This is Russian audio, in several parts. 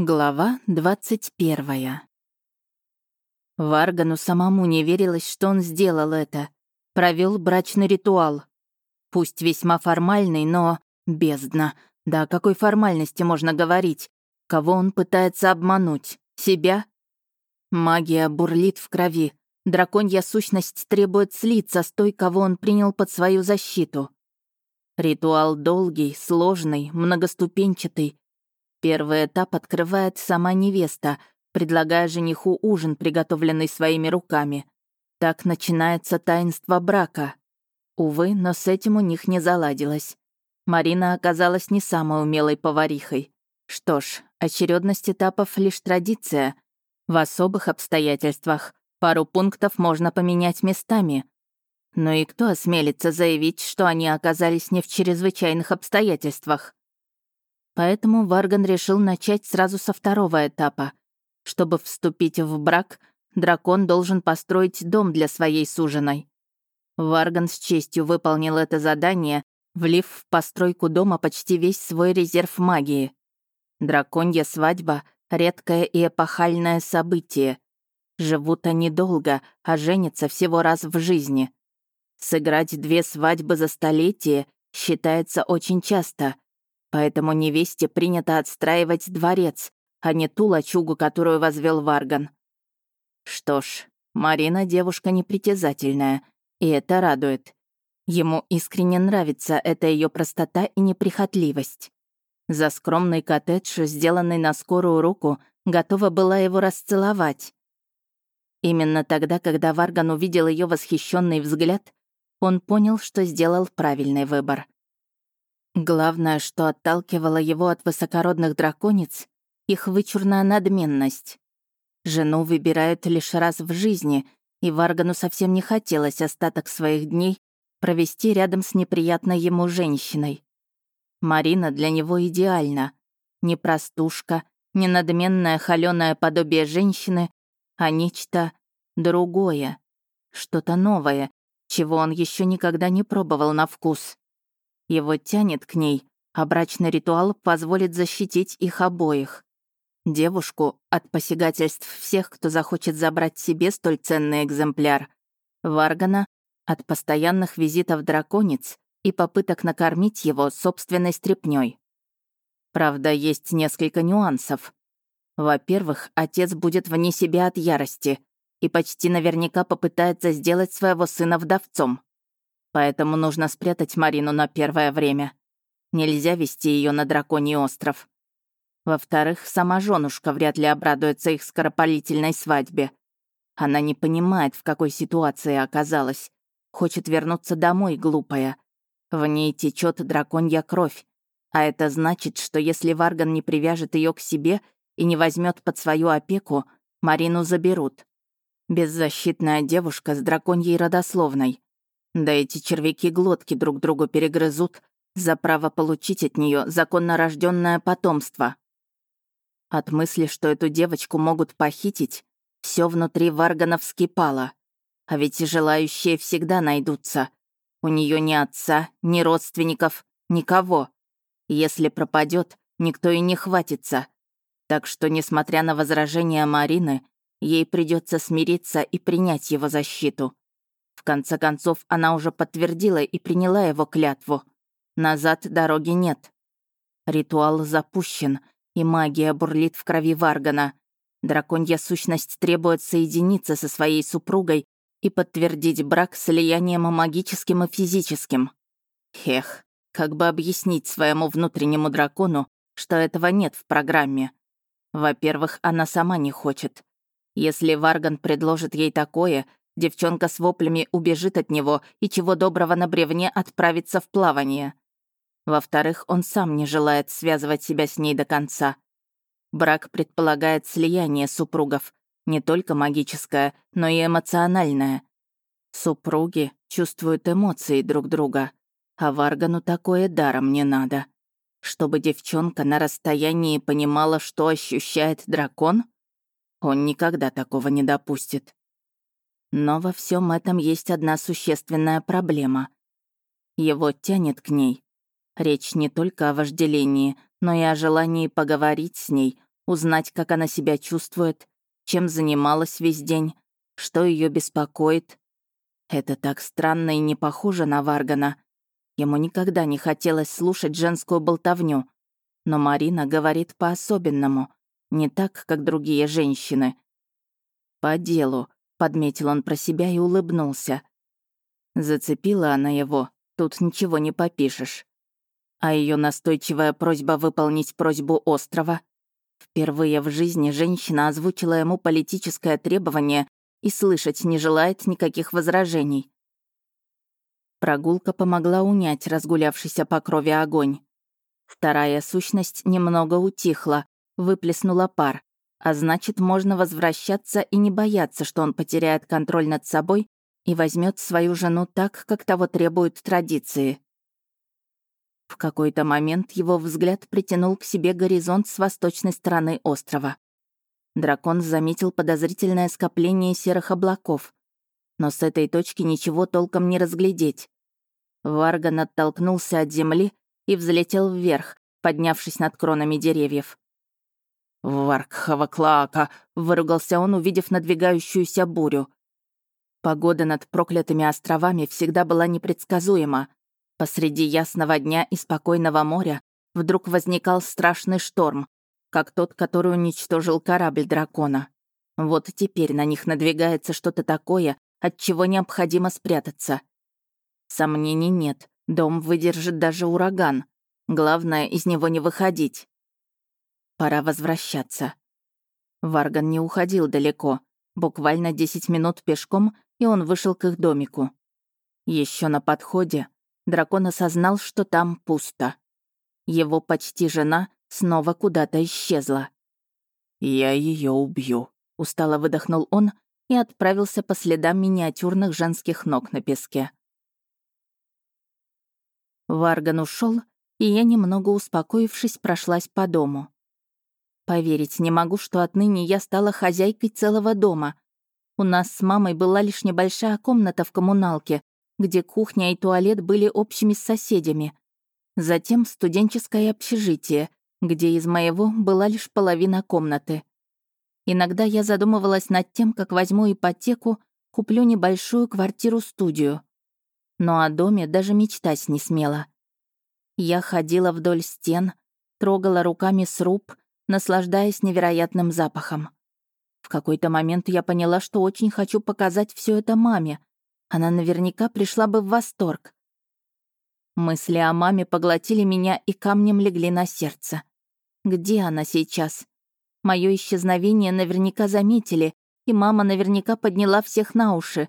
Глава двадцать первая. Варгану самому не верилось, что он сделал это. Провел брачный ритуал. Пусть весьма формальный, но бездна. Да о какой формальности можно говорить? Кого он пытается обмануть? Себя? Магия бурлит в крови. Драконья сущность требует слиться с той, кого он принял под свою защиту. Ритуал долгий, сложный, многоступенчатый, Первый этап открывает сама невеста, предлагая жениху ужин, приготовленный своими руками. Так начинается таинство брака. Увы, но с этим у них не заладилось. Марина оказалась не самой умелой поварихой. Что ж, очередность этапов — лишь традиция. В особых обстоятельствах пару пунктов можно поменять местами. Но и кто осмелится заявить, что они оказались не в чрезвычайных обстоятельствах? Поэтому Варган решил начать сразу со второго этапа. Чтобы вступить в брак, дракон должен построить дом для своей суженой. Варган с честью выполнил это задание, влив в постройку дома почти весь свой резерв магии. Драконья свадьба — редкое и эпохальное событие. Живут они долго, а женятся всего раз в жизни. Сыграть две свадьбы за столетие считается очень часто — Поэтому невесте принято отстраивать дворец, а не ту лачугу, которую возвел Варган. Что ж, Марина девушка непритязательная, и это радует. Ему искренне нравится эта ее простота и неприхотливость. За скромный коттедж, сделанный на скорую руку, готова была его расцеловать. Именно тогда, когда Варган увидел ее восхищенный взгляд, он понял, что сделал правильный выбор. Главное, что отталкивало его от высокородных драконец, их вычурная надменность. Жену выбирают лишь раз в жизни, и Варгану совсем не хотелось остаток своих дней провести рядом с неприятной ему женщиной. Марина для него идеальна. Не простушка, не надменное холёное подобие женщины, а нечто другое, что-то новое, чего он еще никогда не пробовал на вкус. Его тянет к ней, а брачный ритуал позволит защитить их обоих. Девушку от посягательств всех, кто захочет забрать себе столь ценный экземпляр. Варгана от постоянных визитов драконец и попыток накормить его собственной стряпнёй. Правда, есть несколько нюансов. Во-первых, отец будет вне себя от ярости и почти наверняка попытается сделать своего сына вдовцом поэтому нужно спрятать Марину на первое время. Нельзя вести ее на Драконий остров. Во-вторых, сама женушка вряд ли обрадуется их скоропалительной свадьбе. Она не понимает, в какой ситуации оказалась. Хочет вернуться домой, глупая. В ней течет драконья кровь. А это значит, что если Варган не привяжет ее к себе и не возьмет под свою опеку, Марину заберут. Беззащитная девушка с драконьей родословной. Да эти червяки глотки друг другу перегрызут за право получить от нее законно рожденное потомство. От мысли, что эту девочку могут похитить, все внутри Варгана вскипало. А ведь желающие всегда найдутся. У нее ни отца, ни родственников, никого. Если пропадет, никто и не хватится. Так что, несмотря на возражения Марины, ей придется смириться и принять его защиту. В конце концов, она уже подтвердила и приняла его клятву. Назад дороги нет. Ритуал запущен, и магия бурлит в крови Варгана. Драконья сущность требует соединиться со своей супругой и подтвердить брак слиянием магическим и физическим. Хех, как бы объяснить своему внутреннему дракону, что этого нет в программе? Во-первых, она сама не хочет. Если Варган предложит ей такое, Девчонка с воплями убежит от него и чего доброго на бревне отправится в плавание. Во-вторых, он сам не желает связывать себя с ней до конца. Брак предполагает слияние супругов, не только магическое, но и эмоциональное. Супруги чувствуют эмоции друг друга, а Варгану такое даром не надо. Чтобы девчонка на расстоянии понимала, что ощущает дракон? Он никогда такого не допустит. Но во всем этом есть одна существенная проблема. Его тянет к ней. Речь не только о вожделении, но и о желании поговорить с ней, узнать, как она себя чувствует, чем занималась весь день, что ее беспокоит. Это так странно и не похоже на Варгана. Ему никогда не хотелось слушать женскую болтовню. Но Марина говорит по-особенному, не так, как другие женщины. «По делу», — подметил он про себя и улыбнулся. Зацепила она его, тут ничего не попишешь. А ее настойчивая просьба выполнить просьбу острова. Впервые в жизни женщина озвучила ему политическое требование и слышать не желает никаких возражений. Прогулка помогла унять разгулявшийся по крови огонь. Вторая сущность немного утихла, выплеснула пар, а значит, можно возвращаться и не бояться, что он потеряет контроль над собой и возьмет свою жену так, как того требуют традиции. В какой-то момент его взгляд притянул к себе горизонт с восточной стороны острова. Дракон заметил подозрительное скопление серых облаков. Но с этой точки ничего толком не разглядеть. Варган оттолкнулся от земли и взлетел вверх, поднявшись над кронами деревьев. «Варкхаваклаака!» — выругался он, увидев надвигающуюся бурю. Погода над проклятыми островами всегда была непредсказуема. Посреди ясного дня и спокойного моря вдруг возникал страшный шторм, как тот, который уничтожил корабль дракона. Вот теперь на них надвигается что-то такое, от чего необходимо спрятаться. Сомнений нет, дом выдержит даже ураган. Главное, из него не выходить. Пора возвращаться. Варган не уходил далеко. Буквально 10 минут пешком, и он вышел к их домику. Еще на подходе дракон осознал, что там пусто. Его почти жена снова куда-то исчезла. «Я ее убью», — устало выдохнул он и отправился по следам миниатюрных женских ног на песке. Варган ушел, и я, немного успокоившись, прошлась по дому. Поверить не могу, что отныне я стала хозяйкой целого дома. У нас с мамой была лишь небольшая комната в коммуналке, где кухня и туалет были общими с соседями. Затем студенческое общежитие, где из моего была лишь половина комнаты. Иногда я задумывалась над тем, как возьму ипотеку, куплю небольшую квартиру-студию. Но о доме даже мечтать не смела. Я ходила вдоль стен, трогала руками сруб, наслаждаясь невероятным запахом. В какой-то момент я поняла, что очень хочу показать все это маме. Она наверняка пришла бы в восторг. Мысли о маме поглотили меня и камнем легли на сердце. Где она сейчас? Мое исчезновение наверняка заметили, и мама наверняка подняла всех на уши.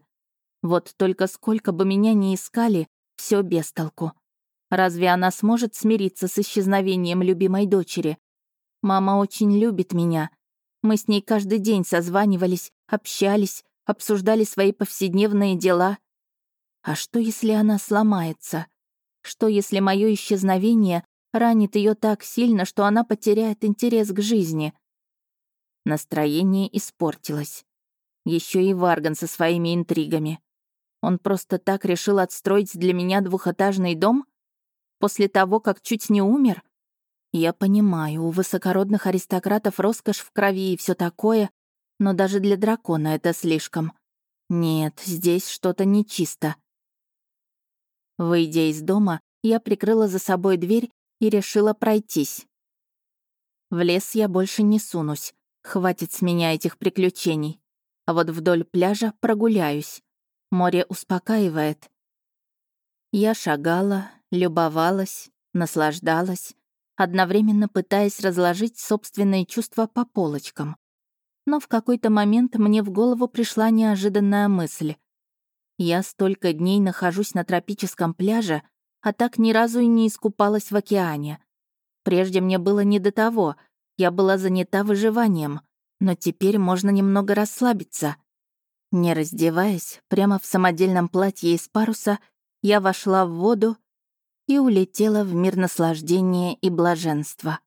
Вот только сколько бы меня ни искали, все без толку. Разве она сможет смириться с исчезновением любимой дочери? Мама очень любит меня. Мы с ней каждый день созванивались, общались, обсуждали свои повседневные дела. А что, если она сломается? Что, если мое исчезновение ранит ее так сильно, что она потеряет интерес к жизни? Настроение испортилось. Еще и Варган со своими интригами. Он просто так решил отстроить для меня двухэтажный дом? После того, как чуть не умер? Я понимаю, у высокородных аристократов роскошь в крови и все такое, но даже для дракона это слишком. Нет, здесь что-то нечисто. Выйдя из дома, я прикрыла за собой дверь и решила пройтись. В лес я больше не сунусь. Хватит с меня этих приключений. А вот вдоль пляжа прогуляюсь. Море успокаивает. Я шагала, любовалась, наслаждалась, одновременно пытаясь разложить собственные чувства по полочкам. Но в какой-то момент мне в голову пришла неожиданная мысль. Я столько дней нахожусь на тропическом пляже, а так ни разу и не искупалась в океане. Прежде мне было не до того, я была занята выживанием, но теперь можно немного расслабиться. Не раздеваясь, прямо в самодельном платье из паруса, я вошла в воду и улетела в мир наслаждения и блаженства.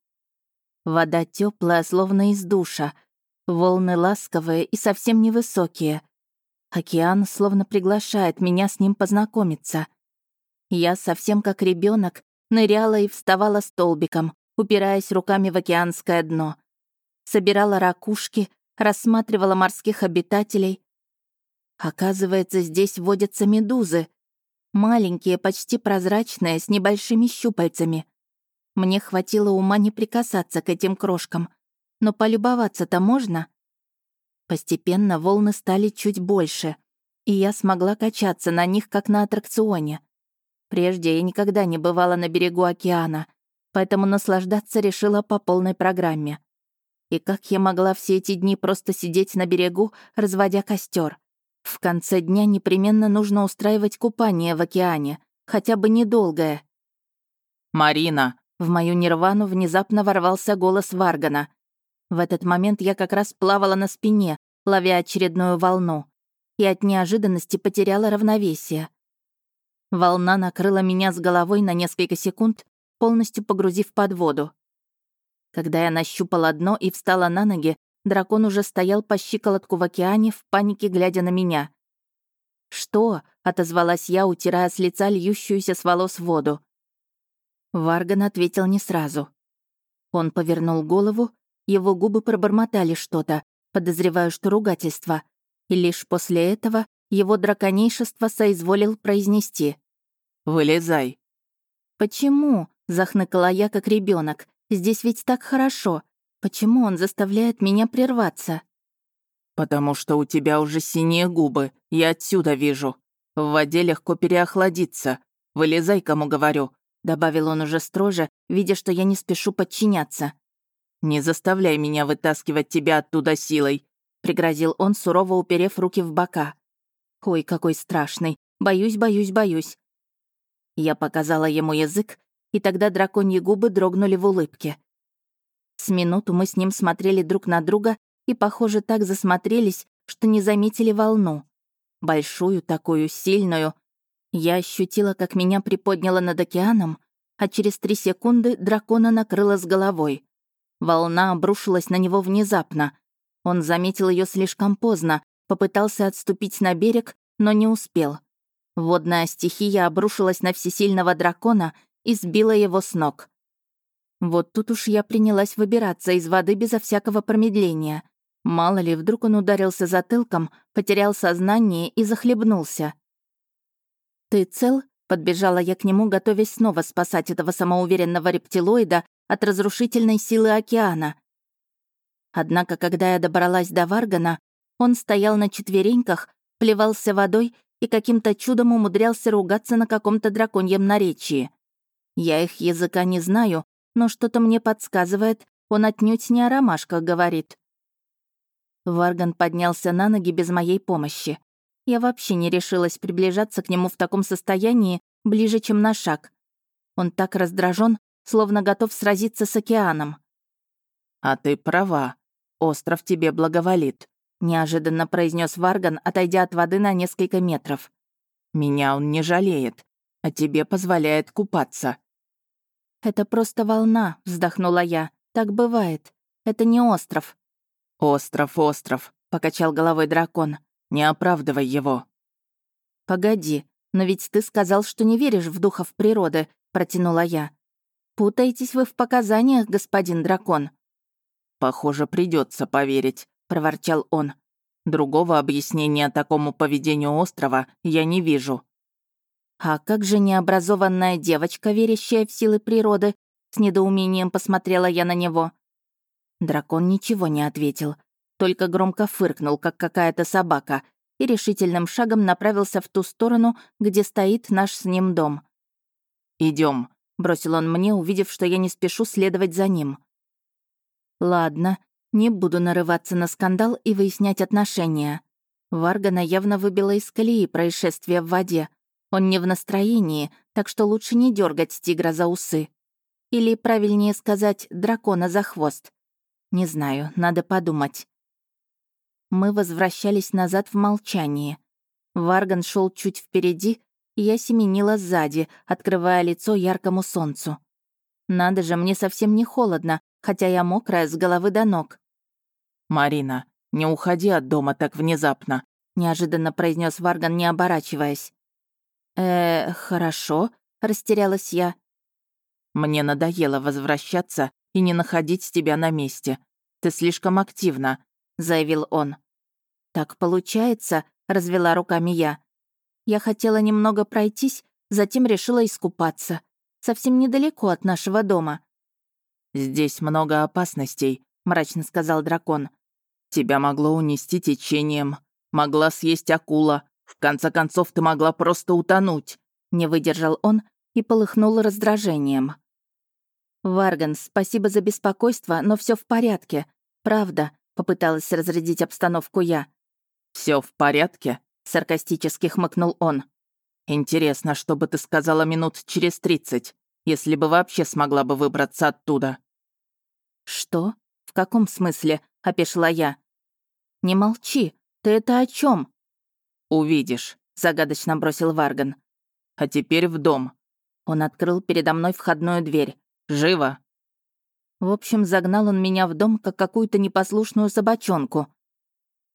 Вода теплая, словно из душа, волны ласковые и совсем невысокие — Океан словно приглашает меня с ним познакомиться. Я совсем как ребенок ныряла и вставала столбиком, упираясь руками в океанское дно. собирала ракушки, рассматривала морских обитателей. Оказывается, здесь водятся медузы. Маленькие, почти прозрачные, с небольшими щупальцами. Мне хватило ума не прикасаться к этим крошкам. Но полюбоваться-то можно? Постепенно волны стали чуть больше, и я смогла качаться на них, как на аттракционе. Прежде я никогда не бывала на берегу океана, поэтому наслаждаться решила по полной программе. И как я могла все эти дни просто сидеть на берегу, разводя костер? В конце дня непременно нужно устраивать купание в океане, хотя бы недолгое. «Марина!» В мою нирвану внезапно ворвался голос Варгана. В этот момент я как раз плавала на спине, ловя очередную волну, и от неожиданности потеряла равновесие. Волна накрыла меня с головой на несколько секунд, полностью погрузив под воду. Когда я нащупала дно и встала на ноги, дракон уже стоял по щиколотку в океане, в панике глядя на меня. «Что?» — отозвалась я, утирая с лица льющуюся с волос воду. Варган ответил не сразу. Он повернул голову, его губы пробормотали что-то, подозреваю, что ругательство, и лишь после этого его драконейшество соизволил произнести. «Вылезай». «Почему?» — захныкала я, как ребенок. «Здесь ведь так хорошо. Почему он заставляет меня прерваться?» «Потому что у тебя уже синие губы, я отсюда вижу. В воде легко переохладиться. Вылезай, кому говорю», — добавил он уже строже, видя, что я не спешу подчиняться. «Не заставляй меня вытаскивать тебя оттуда силой», — пригрозил он, сурово уперев руки в бока. «Ой, какой страшный. Боюсь, боюсь, боюсь. Я показала ему язык, и тогда драконьи губы дрогнули в улыбке. С минуту мы с ним смотрели друг на друга и, похоже, так засмотрелись, что не заметили волну. Большую, такую, сильную. Я ощутила, как меня приподняло над океаном, а через три секунды дракона накрыло с головой. Волна обрушилась на него внезапно. Он заметил ее слишком поздно, попытался отступить на берег, но не успел. Водная стихия обрушилась на всесильного дракона и сбила его с ног. Вот тут уж я принялась выбираться из воды безо всякого промедления. Мало ли, вдруг он ударился затылком, потерял сознание и захлебнулся. «Ты цел?» — подбежала я к нему, готовясь снова спасать этого самоуверенного рептилоида от разрушительной силы океана. Однако, когда я добралась до Варгана, он стоял на четвереньках, плевался водой и каким-то чудом умудрялся ругаться на каком-то драконьем наречии. Я их языка не знаю, но что-то мне подсказывает, он отнюдь не о ромашках говорит. Варган поднялся на ноги без моей помощи. Я вообще не решилась приближаться к нему в таком состоянии ближе, чем на шаг. Он так раздражен, словно готов сразиться с океаном. «А ты права. Остров тебе благоволит неожиданно произнес Варган, отойдя от воды на несколько метров. Меня он не жалеет, а тебе позволяет купаться. Это просто волна, вздохнула я. Так бывает. Это не остров. Остров, остров, покачал головой дракон. Не оправдывай его. Погоди, но ведь ты сказал, что не веришь в духов природы, протянула я. Путаетесь вы в показаниях, господин дракон. Похоже, придется поверить, проворчал он. «Другого объяснения такому поведению острова я не вижу». «А как же необразованная девочка, верящая в силы природы?» С недоумением посмотрела я на него. Дракон ничего не ответил, только громко фыркнул, как какая-то собака, и решительным шагом направился в ту сторону, где стоит наш с ним дом. Идем, бросил он мне, увидев, что я не спешу следовать за ним. «Ладно, не буду нарываться на скандал и выяснять отношения. Варгана явно выбила из колеи происшествие в воде. Он не в настроении, так что лучше не дергать тигра за усы. Или, правильнее сказать, дракона за хвост. Не знаю, надо подумать. Мы возвращались назад в молчании. Варган шел чуть впереди, и я семенила сзади, открывая лицо яркому солнцу. Надо же, мне совсем не холодно, хотя я мокрая с головы до ног. «Марина, не уходи от дома так внезапно», — неожиданно произнес Варган, не оборачиваясь. «Э, хорошо», — растерялась я. «Мне надоело возвращаться и не находить тебя на месте. Ты слишком активна», — заявил он. «Так получается», — развела руками я. «Я хотела немного пройтись, затем решила искупаться. Совсем недалеко от нашего дома». «Здесь много опасностей», — мрачно сказал дракон. «Тебя могло унести течением, могла съесть акула. В конце концов, ты могла просто утонуть», — не выдержал он и полыхнул раздражением. «Варган, спасибо за беспокойство, но все в порядке. Правда», — попыталась разрядить обстановку я. Все в порядке?» — саркастически хмыкнул он. «Интересно, что бы ты сказала минут через тридцать, если бы вообще смогла бы выбраться оттуда». «Что? В каком смысле?» — опешила я. «Не молчи. Ты это о чем? «Увидишь», — загадочно бросил Варган. «А теперь в дом». Он открыл передо мной входную дверь. «Живо!» В общем, загнал он меня в дом, как какую-то непослушную собачонку.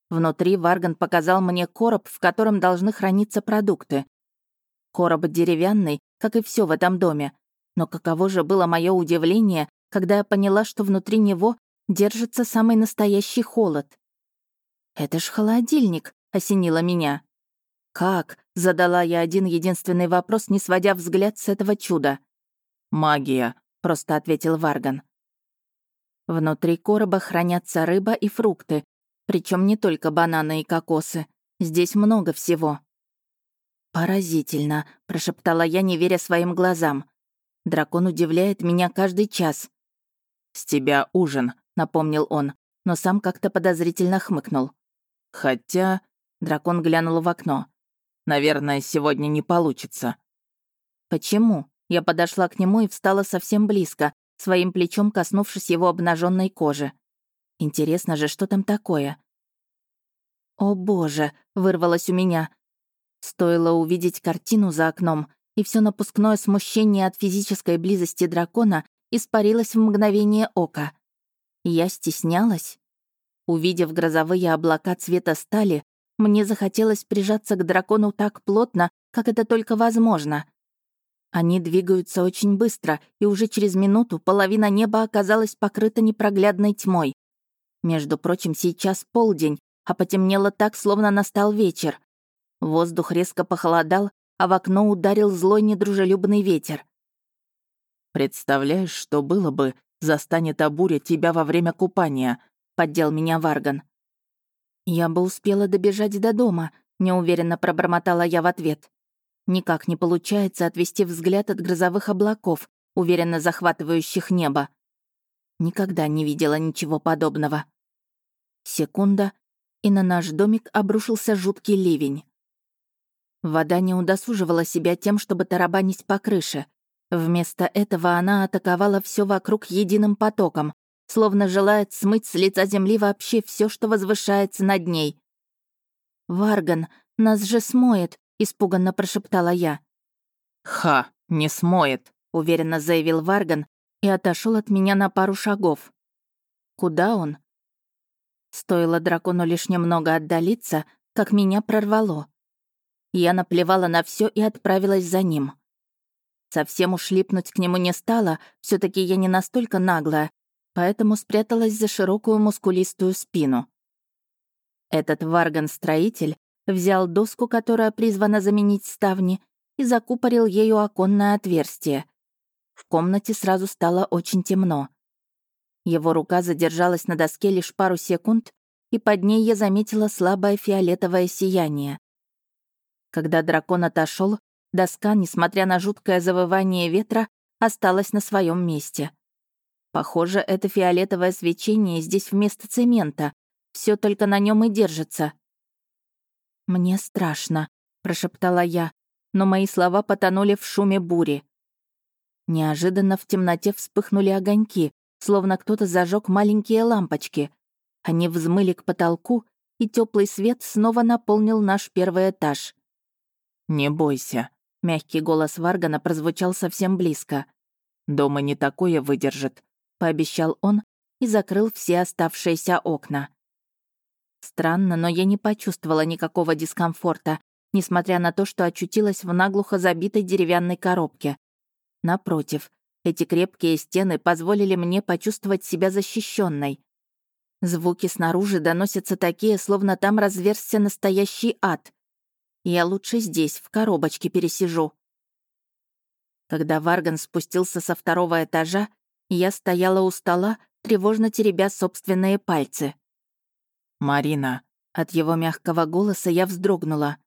Внутри Варган показал мне короб, в котором должны храниться продукты. Короб деревянный, как и все в этом доме. Но каково же было мое удивление, когда я поняла, что внутри него держится самый настоящий холод. «Это ж холодильник», — осенило меня. «Как?» — задала я один единственный вопрос, не сводя взгляд с этого чуда. «Магия», — просто ответил Варган. Внутри короба хранятся рыба и фрукты, причем не только бананы и кокосы. Здесь много всего. «Поразительно», — прошептала я, не веря своим глазам. «Дракон удивляет меня каждый час». «С тебя ужин», — напомнил он, но сам как-то подозрительно хмыкнул. «Хотя...» — дракон глянул в окно. «Наверное, сегодня не получится». «Почему?» Я подошла к нему и встала совсем близко, своим плечом коснувшись его обнаженной кожи. Интересно же, что там такое? «О боже!» — вырвалось у меня. Стоило увидеть картину за окном, и все напускное смущение от физической близости дракона испарилось в мгновение ока. Я стеснялась. Увидев грозовые облака цвета стали, мне захотелось прижаться к дракону так плотно, как это только возможно. Они двигаются очень быстро, и уже через минуту половина неба оказалась покрыта непроглядной тьмой. Между прочим, сейчас полдень, а потемнело так, словно настал вечер. Воздух резко похолодал, а в окно ударил злой недружелюбный ветер. «Представляешь, что было бы, застанет Абуря тебя во время купания», — поддел меня Варган. «Я бы успела добежать до дома», — неуверенно пробормотала я в ответ. Никак не получается отвести взгляд от грозовых облаков, уверенно захватывающих небо. Никогда не видела ничего подобного. Секунда, и на наш домик обрушился жуткий ливень. Вода не удосуживала себя тем, чтобы тарабанить по крыше. Вместо этого она атаковала все вокруг единым потоком, словно желает смыть с лица земли вообще все, что возвышается над ней. «Варган, нас же смоет», — испуганно прошептала я. «Ха, не смоет», — уверенно заявил Варган, и отошел от меня на пару шагов. Куда он? Стоило дракону лишь немного отдалиться, как меня прорвало. Я наплевала на все и отправилась за ним. Совсем уж к нему не стала, все таки я не настолько наглая, поэтому спряталась за широкую мускулистую спину. Этот варган-строитель взял доску, которая призвана заменить ставни, и закупорил ею оконное отверстие — в комнате сразу стало очень темно. Его рука задержалась на доске лишь пару секунд, и под ней я заметила слабое фиолетовое сияние. Когда дракон отошел, доска, несмотря на жуткое завывание ветра, осталась на своем месте. Похоже, это фиолетовое свечение здесь вместо цемента. Все только на нем и держится. «Мне страшно», — прошептала я, но мои слова потонули в шуме бури. Неожиданно в темноте вспыхнули огоньки, словно кто-то зажег маленькие лампочки. Они взмыли к потолку, и теплый свет снова наполнил наш первый этаж. «Не бойся», — мягкий голос Варгана прозвучал совсем близко. «Дома не такое выдержит», — пообещал он и закрыл все оставшиеся окна. Странно, но я не почувствовала никакого дискомфорта, несмотря на то, что очутилась в наглухо забитой деревянной коробке. Напротив, эти крепкие стены позволили мне почувствовать себя защищенной. Звуки снаружи доносятся такие, словно там разверзся настоящий ад. Я лучше здесь, в коробочке пересижу. Когда Варган спустился со второго этажа, я стояла у стола, тревожно теребя собственные пальцы. «Марина», от его мягкого голоса я вздрогнула.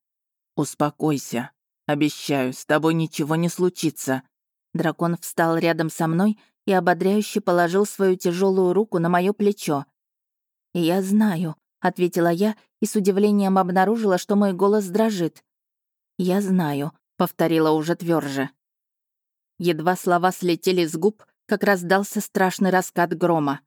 «Успокойся. Обещаю, с тобой ничего не случится». Дракон встал рядом со мной и ободряюще положил свою тяжелую руку на мое плечо. «Я знаю», — ответила я и с удивлением обнаружила, что мой голос дрожит. «Я знаю», — повторила уже тверже. Едва слова слетели с губ, как раздался страшный раскат грома.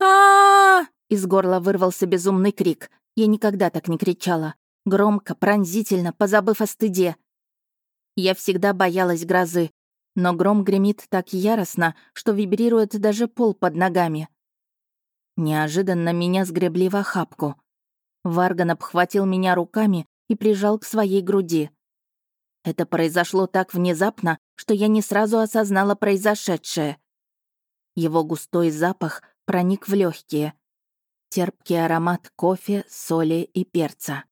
а Из горла вырвался безумный крик. Я никогда так не кричала. Громко, пронзительно, позабыв о стыде. Я всегда боялась грозы, но гром гремит так яростно, что вибрирует даже пол под ногами. Неожиданно меня сгребли в охапку. Варган обхватил меня руками и прижал к своей груди. Это произошло так внезапно, что я не сразу осознала произошедшее. Его густой запах проник в легкие. Терпкий аромат кофе, соли и перца.